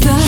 Stop.